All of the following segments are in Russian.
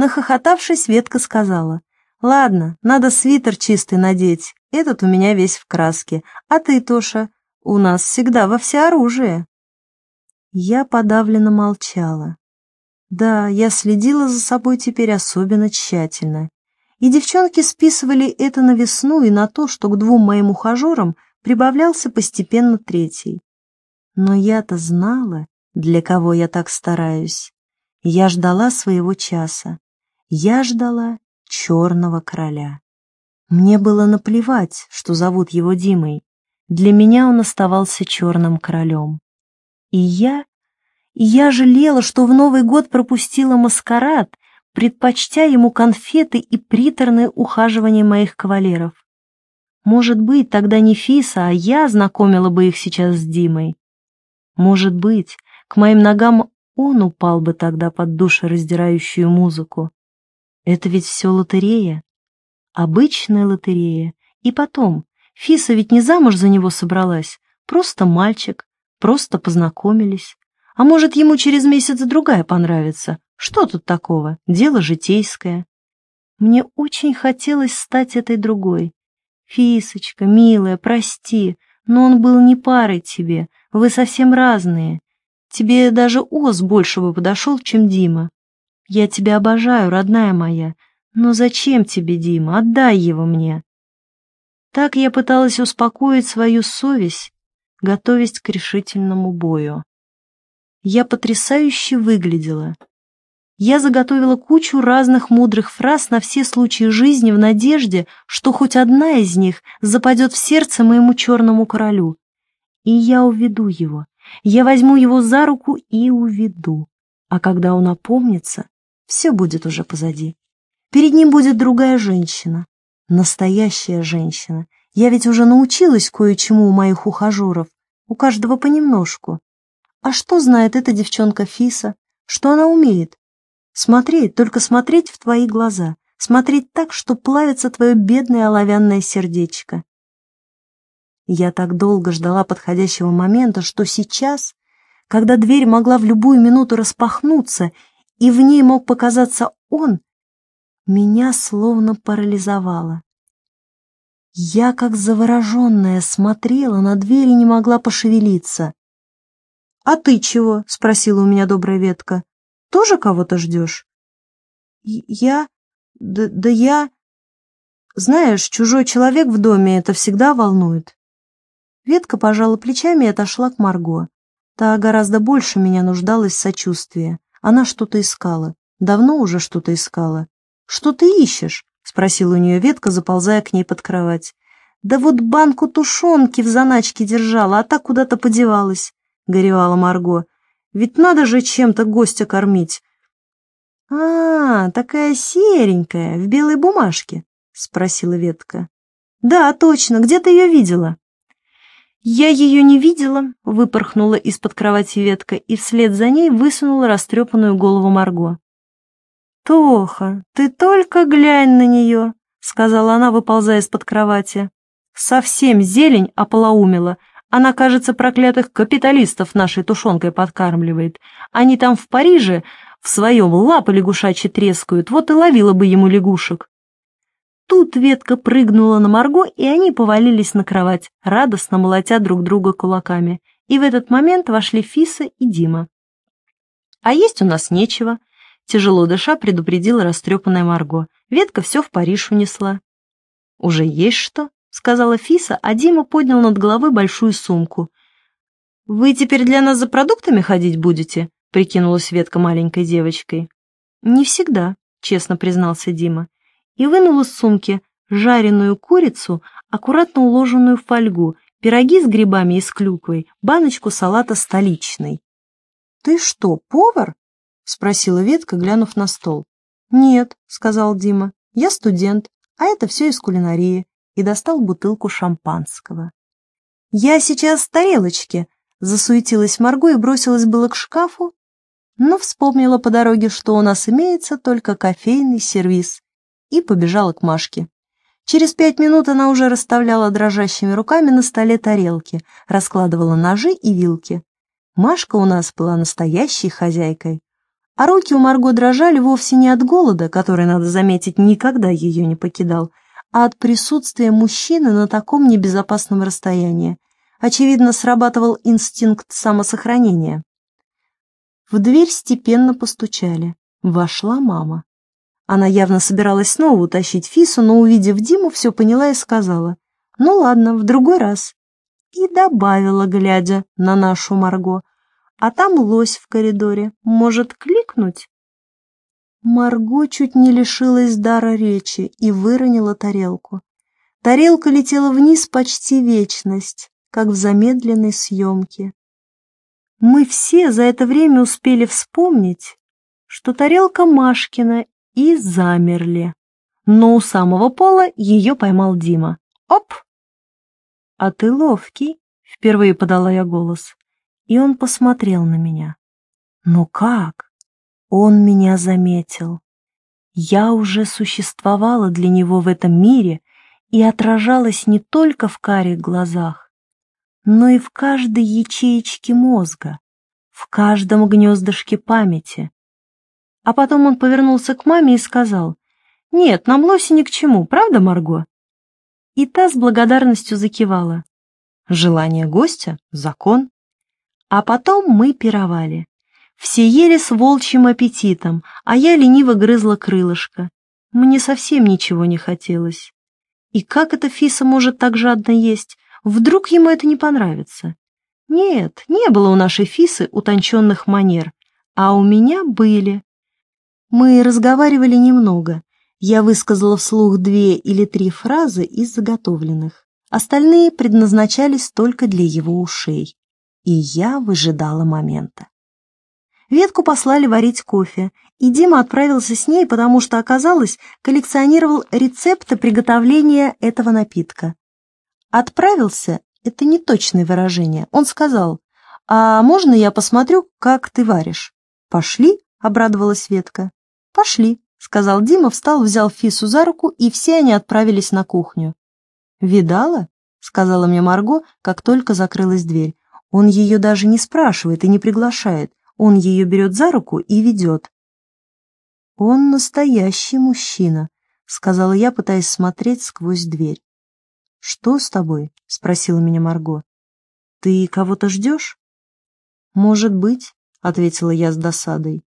Нахохотавшись, Ветка сказала, «Ладно, надо свитер чистый надеть, этот у меня весь в краске, а ты, Тоша, у нас всегда во всеоружие». Я подавленно молчала. Да, я следила за собой теперь особенно тщательно. И девчонки списывали это на весну и на то, что к двум моим ухажерам прибавлялся постепенно третий. Но я-то знала, для кого я так стараюсь. Я ждала своего часа. Я ждала черного короля. Мне было наплевать, что зовут его Димой. Для меня он оставался черным королем. И я... Я жалела, что в Новый год пропустила маскарад, предпочтя ему конфеты и приторные ухаживания моих кавалеров. Может быть, тогда не Фиса, а я знакомила бы их сейчас с Димой. Может быть, к моим ногам он упал бы тогда под душераздирающую музыку. Это ведь все лотерея. Обычная лотерея. И потом, Фиса ведь не замуж за него собралась, просто мальчик, просто познакомились. А может, ему через месяц другая понравится. Что тут такого? Дело житейское. Мне очень хотелось стать этой другой. Фисочка, милая, прости, но он был не парой тебе, вы совсем разные. Тебе даже Оз больше бы подошел, чем Дима. Я тебя обожаю, родная моя, но зачем тебе Дима? Отдай его мне. Так я пыталась успокоить свою совесть, готовясь к решительному бою. Я потрясающе выглядела. Я заготовила кучу разных мудрых фраз на все случаи жизни в надежде, что хоть одна из них западет в сердце моему черному королю. И я уведу его. Я возьму его за руку и уведу. А когда он опомнится, все будет уже позади. Перед ним будет другая женщина, настоящая женщина. Я ведь уже научилась кое-чему у моих ухажеров, у каждого понемножку. А что знает эта девчонка Фиса? Что она умеет? Смотреть, только смотреть в твои глаза, смотреть так, что плавится твое бедное оловянное сердечко. Я так долго ждала подходящего момента, что сейчас, когда дверь могла в любую минуту распахнуться, и в ней мог показаться он, меня словно парализовало. Я, как завороженная, смотрела на дверь и не могла пошевелиться. «А ты чего?» — спросила у меня добрая ветка. «Тоже кого-то ждешь?» «Я? Да, да я...» «Знаешь, чужой человек в доме это всегда волнует». Ветка пожала плечами и отошла к Марго. Та гораздо больше меня нуждалась в сочувствии. Она что-то искала. Давно уже что-то искала. «Что ты ищешь?» — спросила у нее ветка, заползая к ней под кровать. «Да вот банку тушенки в заначке держала, а так куда-то подевалась горевала Марго. «Ведь надо же чем-то гостя кормить». «А, такая серенькая, в белой бумажке?» — спросила ветка. «Да, точно, где ты ее видела?» «Я ее не видела», — выпорхнула из-под кровати ветка и вслед за ней высунула растрепанную голову Марго. «Тоха, ты только глянь на нее», — сказала она, выползая из-под кровати. «Совсем зелень ополоумела, она, кажется, проклятых капиталистов нашей тушенкой подкармливает. Они там в Париже в своем лапы лягушачьи трескают, вот и ловила бы ему лягушек. Тут ветка прыгнула на Марго, и они повалились на кровать, радостно молотя друг друга кулаками. И в этот момент вошли Фиса и Дима. «А есть у нас нечего», — тяжело дыша предупредила растрепанная Марго. «Ветка все в Париж унесла». «Уже есть что?» — сказала Фиса, а Дима поднял над головой большую сумку. «Вы теперь для нас за продуктами ходить будете?» — прикинулась Ветка маленькой девочкой. «Не всегда», — честно признался Дима, и вынул из сумки жареную курицу, аккуратно уложенную в фольгу, пироги с грибами и с клюквой, баночку салата столичный. «Ты что, повар?» — спросила Ветка, глянув на стол. «Нет», — сказал Дима, — «я студент, а это все из кулинарии и достал бутылку шампанского. «Я сейчас в тарелочке», — засуетилась Марго и бросилась было к шкафу, но вспомнила по дороге, что у нас имеется только кофейный сервиз, и побежала к Машке. Через пять минут она уже расставляла дрожащими руками на столе тарелки, раскладывала ножи и вилки. Машка у нас была настоящей хозяйкой. А руки у Марго дрожали вовсе не от голода, который, надо заметить, никогда ее не покидал, а от присутствия мужчины на таком небезопасном расстоянии. Очевидно, срабатывал инстинкт самосохранения. В дверь степенно постучали. Вошла мама. Она явно собиралась снова утащить Фису, но, увидев Диму, все поняла и сказала, «Ну ладно, в другой раз». И добавила, глядя на нашу Марго, «А там лось в коридоре, может кликнуть?» Марго чуть не лишилась дара речи и выронила тарелку. Тарелка летела вниз почти вечность, как в замедленной съемке. Мы все за это время успели вспомнить, что тарелка Машкина, и замерли. Но у самого пола ее поймал Дима. Оп! «А ты ловкий», — впервые подала я голос. И он посмотрел на меня. «Ну как?» Он меня заметил. Я уже существовала для него в этом мире и отражалась не только в карих глазах, но и в каждой ячеечке мозга, в каждом гнездышке памяти. А потом он повернулся к маме и сказал, «Нет, нам лоси ни к чему, правда, Марго?» И та с благодарностью закивала. Желание гостя — закон. А потом мы пировали. Все ели с волчьим аппетитом, а я лениво грызла крылышко. Мне совсем ничего не хотелось. И как эта Фиса может так жадно есть? Вдруг ему это не понравится? Нет, не было у нашей Фисы утонченных манер, а у меня были. Мы разговаривали немного. Я высказала вслух две или три фразы из заготовленных. Остальные предназначались только для его ушей. И я выжидала момента. Ветку послали варить кофе, и Дима отправился с ней, потому что, оказалось, коллекционировал рецепты приготовления этого напитка. Отправился — это не точное выражение. Он сказал, «А можно я посмотрю, как ты варишь?» «Пошли», — обрадовалась Ветка. «Пошли», — сказал Дима, встал, взял Фису за руку, и все они отправились на кухню. «Видала?» — сказала мне Марго, как только закрылась дверь. «Он ее даже не спрашивает и не приглашает. Он ее берет за руку и ведет. «Он настоящий мужчина», — сказала я, пытаясь смотреть сквозь дверь. «Что с тобой?» — спросила меня Марго. «Ты кого-то ждешь?» «Может быть», — ответила я с досадой.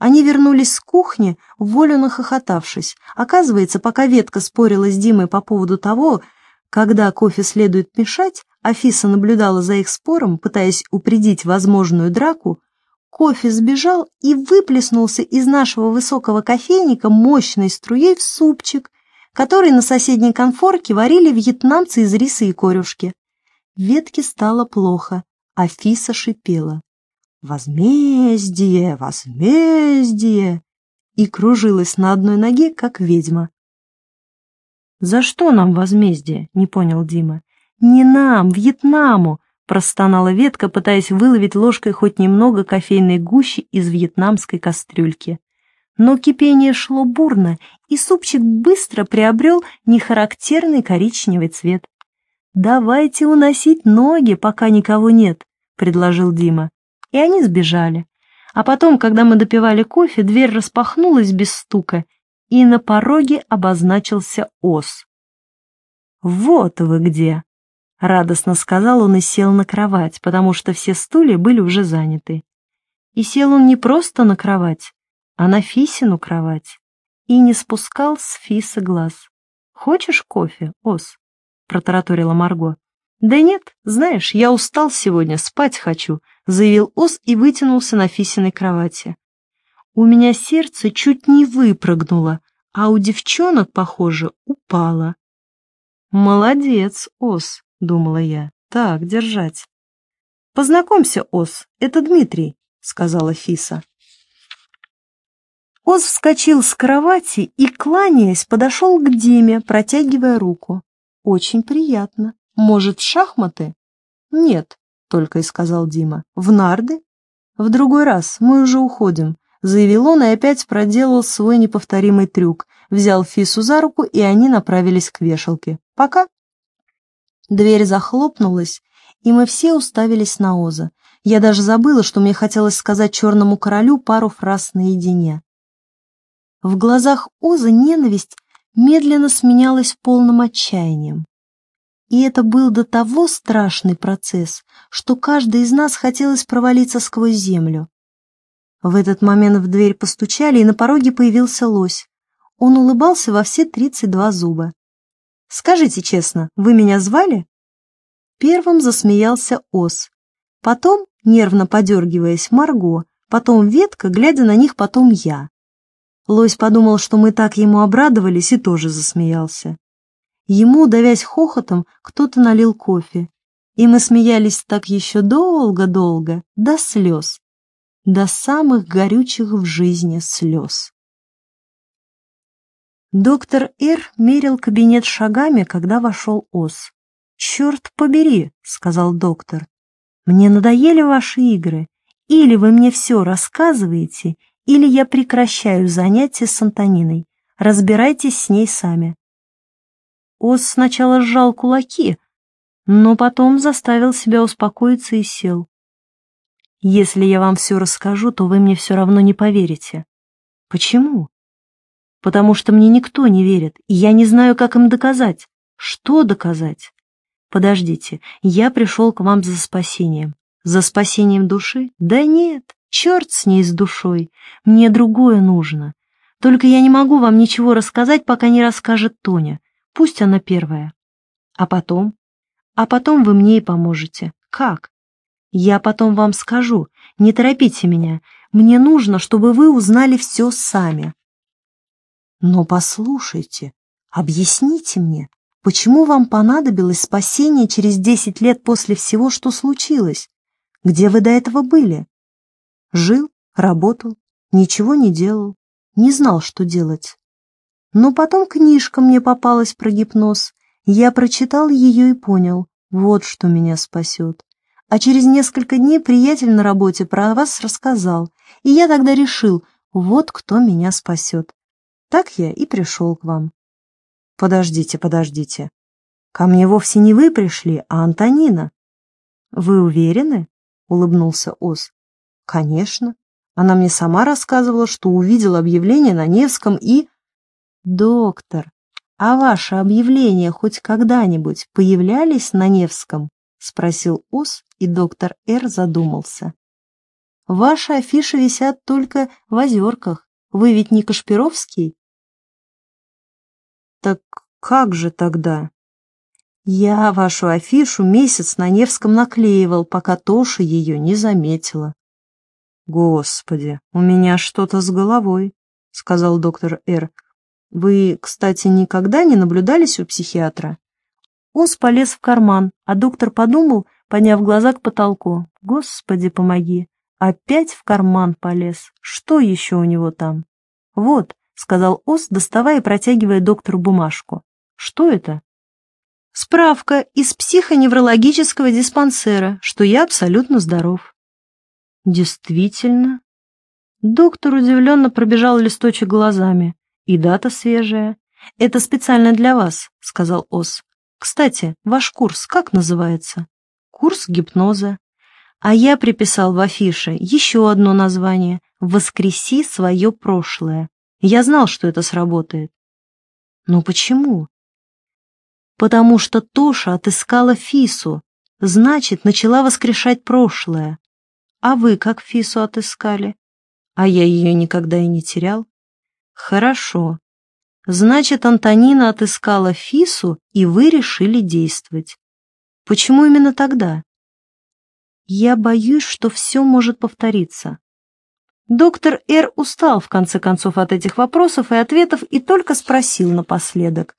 Они вернулись с кухни, волю нахохотавшись. Оказывается, пока ветка спорила с Димой по поводу того, когда кофе следует мешать, Афиса наблюдала за их спором, пытаясь упредить возможную драку, Кофе сбежал и выплеснулся из нашего высокого кофейника мощной струей в супчик, который на соседней конфорке варили вьетнамцы из риса и корюшки. Ветке стало плохо, а Фиса шипела. «Возмездие! Возмездие!» и кружилась на одной ноге, как ведьма. «За что нам возмездие?» — не понял Дима. «Не нам, Вьетнаму!» простонала ветка, пытаясь выловить ложкой хоть немного кофейной гущи из вьетнамской кастрюльки. Но кипение шло бурно, и супчик быстро приобрел нехарактерный коричневый цвет. «Давайте уносить ноги, пока никого нет», — предложил Дима. И они сбежали. А потом, когда мы допивали кофе, дверь распахнулась без стука, и на пороге обозначился ос. «Вот вы где!» Радостно сказал он и сел на кровать, потому что все стулья были уже заняты. И сел он не просто на кровать, а на Фисину кровать. И не спускал с Фиса глаз. «Хочешь кофе, Ос?» — протараторила Марго. «Да нет, знаешь, я устал сегодня, спать хочу», — заявил Ос и вытянулся на Фисиной кровати. У меня сердце чуть не выпрыгнуло, а у девчонок, похоже, упало. «Молодец, Ос», — думала я. «Так, держать». «Познакомься, Ос, это Дмитрий», — сказала Фиса. Оз вскочил с кровати и, кланяясь, подошел к Диме, протягивая руку. «Очень приятно. Может, в шахматы?» «Нет», — только и сказал Дима. «В нарды?» «В другой раз, мы уже уходим», — заявил он и опять проделал свой неповторимый трюк. Взял Фису за руку, и они направились к вешалке. «Пока». Дверь захлопнулась, и мы все уставились на Оза. Я даже забыла, что мне хотелось сказать черному королю пару фраз наедине. В глазах Оза ненависть медленно сменялась полным отчаянием. И это был до того страшный процесс, что каждый из нас хотелось провалиться сквозь землю. В этот момент в дверь постучали, и на пороге появился лось. Он улыбался во все тридцать два зуба. «Скажите честно, вы меня звали?» Первым засмеялся ос. Потом, нервно подергиваясь, Марго, потом ветка, глядя на них, потом я. Лось подумал, что мы так ему обрадовались, и тоже засмеялся. Ему, давясь хохотом, кто-то налил кофе. И мы смеялись так еще долго-долго, до слез до самых горючих в жизни слез. Доктор Р. мерил кабинет шагами, когда вошел Ос. «Черт побери», — сказал доктор, — «мне надоели ваши игры. Или вы мне все рассказываете, или я прекращаю занятия с Антониной. Разбирайтесь с ней сами». Ос сначала сжал кулаки, но потом заставил себя успокоиться и сел. Если я вам все расскажу, то вы мне все равно не поверите. Почему? Потому что мне никто не верит, и я не знаю, как им доказать. Что доказать? Подождите, я пришел к вам за спасением. За спасением души? Да нет, черт с ней с душой. Мне другое нужно. Только я не могу вам ничего рассказать, пока не расскажет Тоня. Пусть она первая. А потом? А потом вы мне и поможете. Как? Я потом вам скажу, не торопите меня, мне нужно, чтобы вы узнали все сами. Но послушайте, объясните мне, почему вам понадобилось спасение через десять лет после всего, что случилось? Где вы до этого были? Жил, работал, ничего не делал, не знал, что делать. Но потом книжка мне попалась про гипноз. Я прочитал ее и понял, вот что меня спасет. А через несколько дней приятель на работе про вас рассказал, и я тогда решил, вот кто меня спасет. Так я и пришел к вам. Подождите, подождите. Ко мне вовсе не вы пришли, а Антонина. Вы уверены? Улыбнулся Ос. Конечно. Она мне сама рассказывала, что увидела объявление на Невском и... Доктор, а ваши объявления хоть когда-нибудь появлялись на Невском? Спросил Ос и доктор Р. задумался. «Ваши афиши висят только в озерках. Вы ведь не Кашпировский?» «Так как же тогда?» «Я вашу афишу месяц на Невском наклеивал, пока Тоша ее не заметила». «Господи, у меня что-то с головой», — сказал доктор Р. «Вы, кстати, никогда не наблюдались у психиатра?» Ос полез в карман, а доктор подумал, подняв глаза к потолку. «Господи, помоги! Опять в карман полез! Что еще у него там?» «Вот», — сказал Ос, доставая и протягивая доктору бумажку. «Что это?» «Справка из психоневрологического диспансера, что я абсолютно здоров». «Действительно?» Доктор удивленно пробежал листочек глазами. «И дата свежая. Это специально для вас», — сказал Ос. «Кстати, ваш курс как называется?» курс гипноза. А я приписал в афише еще одно название «Воскреси свое прошлое». Я знал, что это сработает. Но почему? Потому что Тоша отыскала Фису, значит, начала воскрешать прошлое. А вы как Фису отыскали? А я ее никогда и не терял. Хорошо. Значит, Антонина отыскала Фису, и вы решили действовать. Почему именно тогда? Я боюсь, что все может повториться. Доктор Р. устал, в конце концов, от этих вопросов и ответов и только спросил напоследок.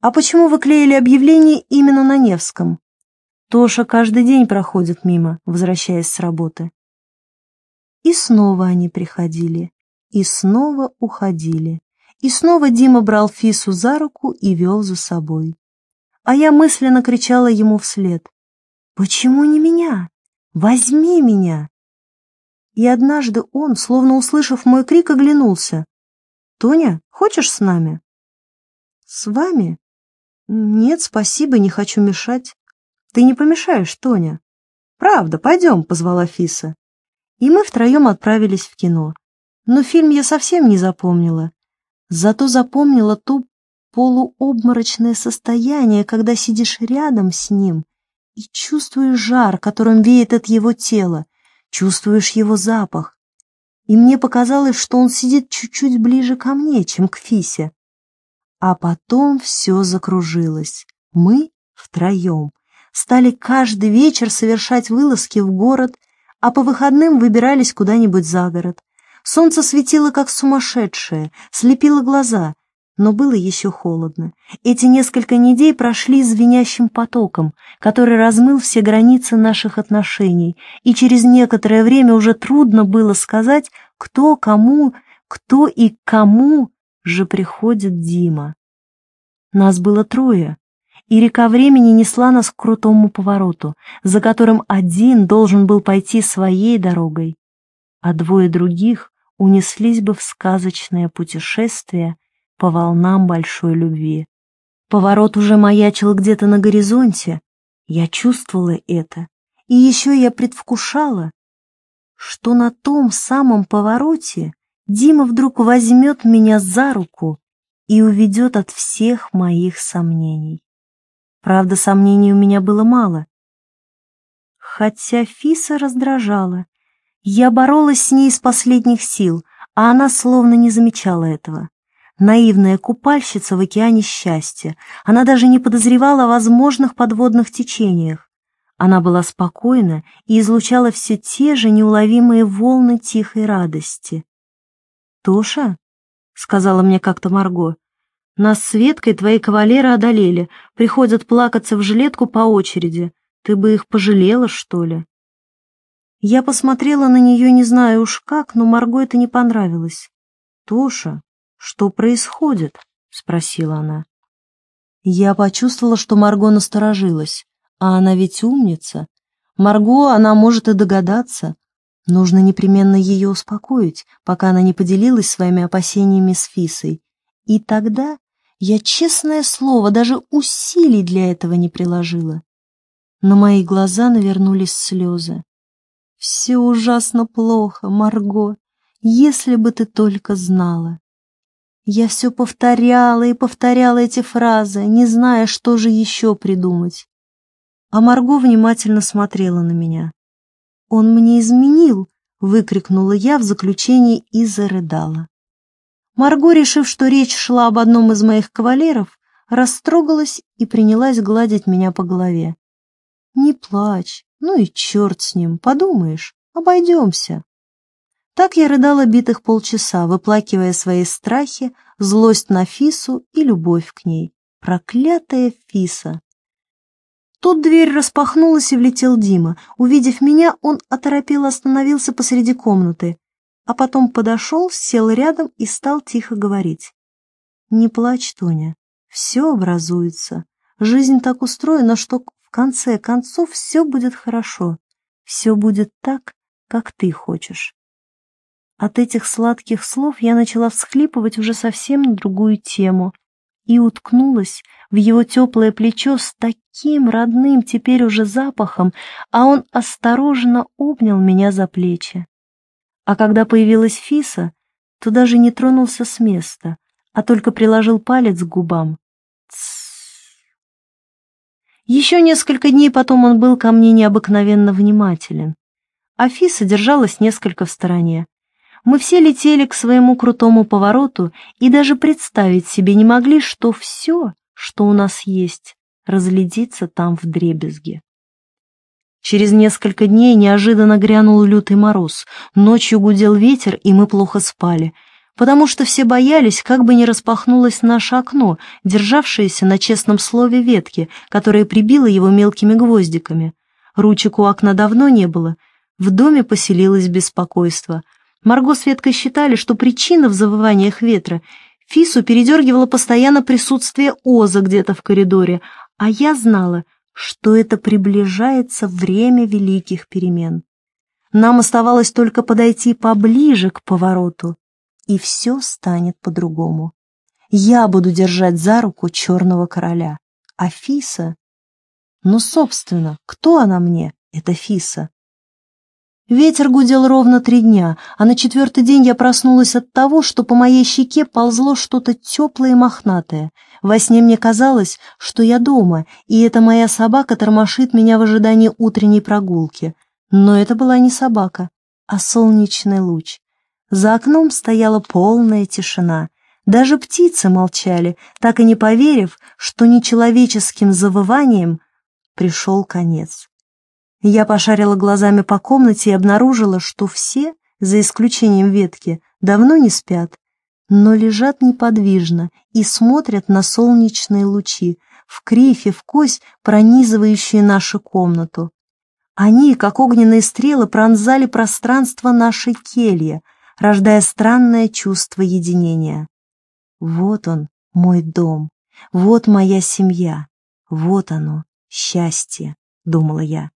«А почему вы клеили объявление именно на Невском?» Тоша каждый день проходит мимо, возвращаясь с работы. И снова они приходили, и снова уходили, и снова Дима брал Фису за руку и вел за собой а я мысленно кричала ему вслед. «Почему не меня? Возьми меня!» И однажды он, словно услышав мой крик, оглянулся. «Тоня, хочешь с нами?» «С вами?» «Нет, спасибо, не хочу мешать». «Ты не помешаешь, Тоня?» «Правда, пойдем», — позвала Фиса. И мы втроем отправились в кино. Но фильм я совсем не запомнила. Зато запомнила то полуобморочное состояние, когда сидишь рядом с ним и чувствуешь жар, которым веет от его тела, чувствуешь его запах. И мне показалось, что он сидит чуть-чуть ближе ко мне, чем к Фисе. А потом все закружилось. Мы втроем стали каждый вечер совершать вылазки в город, а по выходным выбирались куда-нибудь за город. Солнце светило как сумасшедшее, слепило глаза, но было еще холодно. Эти несколько недель прошли звенящим потоком, который размыл все границы наших отношений, и через некоторое время уже трудно было сказать, кто кому, кто и кому же приходит Дима. Нас было трое, и река времени несла нас к крутому повороту, за которым один должен был пойти своей дорогой, а двое других унеслись бы в сказочное путешествие по волнам большой любви. Поворот уже маячил где-то на горизонте, я чувствовала это, и еще я предвкушала, что на том самом повороте Дима вдруг возьмет меня за руку и уведет от всех моих сомнений. Правда, сомнений у меня было мало. Хотя Фиса раздражала. Я боролась с ней из последних сил, а она словно не замечала этого. Наивная купальщица в океане счастья. Она даже не подозревала о возможных подводных течениях. Она была спокойна и излучала все те же неуловимые волны тихой радости. «Тоша?» — сказала мне как-то Марго. Нас с Светкой твои кавалеры одолели, приходят плакаться в жилетку по очереди. Ты бы их пожалела, что ли?» Я посмотрела на нее, не знаю уж как, но Марго это не понравилось. «Тоша, что происходит?» — спросила она. Я почувствовала, что Марго насторожилась. А она ведь умница. Марго, она может и догадаться. Нужно непременно ее успокоить, пока она не поделилась своими опасениями с Фисой. И тогда я, честное слово, даже усилий для этого не приложила. На мои глаза навернулись слезы. «Все ужасно плохо, Марго, если бы ты только знала». Я все повторяла и повторяла эти фразы, не зная, что же еще придумать. А Марго внимательно смотрела на меня. «Он мне изменил!» — выкрикнула я в заключении и зарыдала. Марго, решив, что речь шла об одном из моих кавалеров, растрогалась и принялась гладить меня по голове. «Не плачь, ну и черт с ним, подумаешь, обойдемся». Так я рыдала битых полчаса, выплакивая свои страхи, злость на Фису и любовь к ней. Проклятая Фиса! Тут дверь распахнулась и влетел Дима. Увидев меня, он оторопело остановился посреди комнаты а потом подошел, сел рядом и стал тихо говорить. «Не плачь, Тоня, все образуется. Жизнь так устроена, что в конце концов все будет хорошо. Все будет так, как ты хочешь». От этих сладких слов я начала всхлипывать уже совсем на другую тему и уткнулась в его теплое плечо с таким родным теперь уже запахом, а он осторожно обнял меня за плечи. А когда появилась Фиса, то даже не тронулся с места, а только приложил палец к губам. Еще несколько дней потом он был ко мне необыкновенно внимателен. А Фиса держалась несколько в стороне. Мы все летели к своему крутому повороту и даже представить себе не могли, что все, что у нас есть, разглядится там в дребезге. Через несколько дней неожиданно грянул лютый мороз. Ночью гудел ветер, и мы плохо спали, потому что все боялись, как бы не распахнулось наше окно, державшееся на честном слове ветки, которое прибило его мелкими гвоздиками. Ручек у окна давно не было. В доме поселилось беспокойство. Марго с Веткой считали, что причина в завываниях ветра Фису передергивало постоянно присутствие Оза где-то в коридоре, а я знала — что это приближается время великих перемен. Нам оставалось только подойти поближе к повороту, и все станет по-другому. Я буду держать за руку черного короля, Афиса. Ну, собственно, кто она мне, Это Фиса. Ветер гудел ровно три дня, а на четвертый день я проснулась от того, что по моей щеке ползло что-то теплое и мохнатое. Во сне мне казалось, что я дома, и эта моя собака тормошит меня в ожидании утренней прогулки. Но это была не собака, а солнечный луч. За окном стояла полная тишина. Даже птицы молчали, так и не поверив, что нечеловеческим завыванием пришел конец. Я пошарила глазами по комнате и обнаружила, что все, за исключением ветки, давно не спят, но лежат неподвижно и смотрят на солнечные лучи, в крифе, в кость, пронизывающие нашу комнату. Они, как огненные стрелы, пронзали пространство нашей кельи, рождая странное чувство единения. Вот он, мой дом, вот моя семья, вот оно, счастье, думала я.